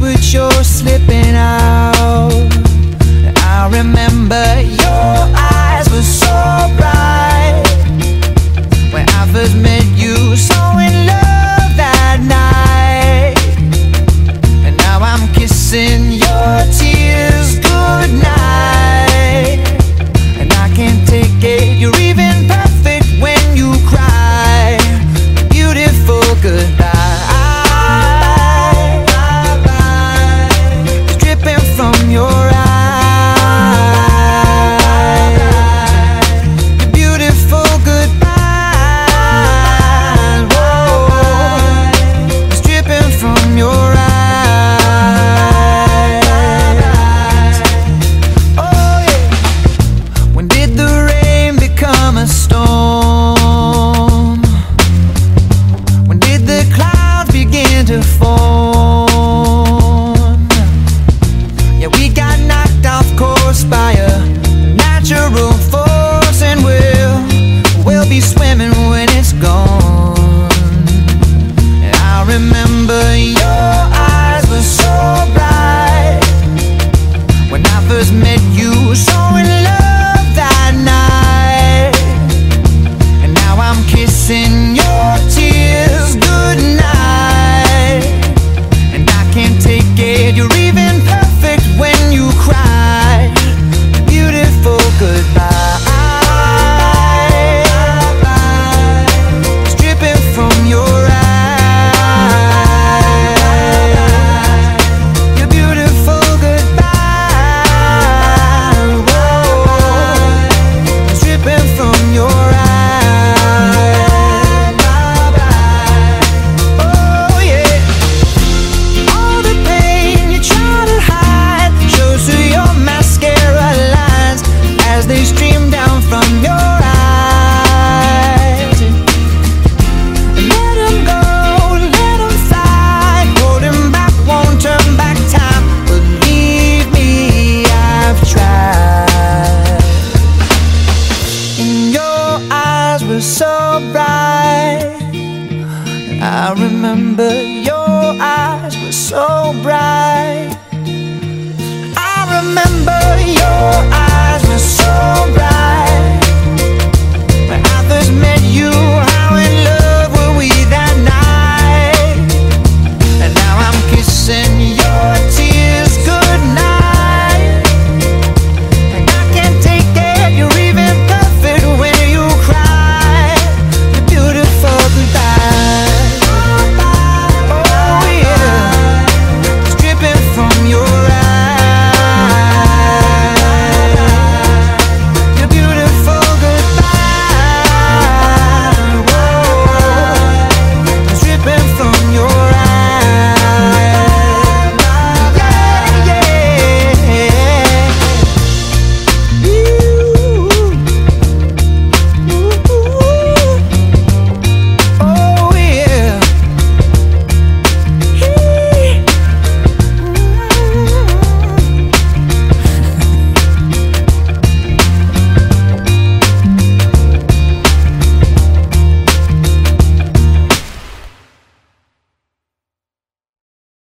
but you're slipping out. I remember your eyes were so bright. To form? Yeah, we got knocked off course by a natural force, and we'll we'll be swimming when it's gone. And I remember your I remember your eyes were so bright. I remember.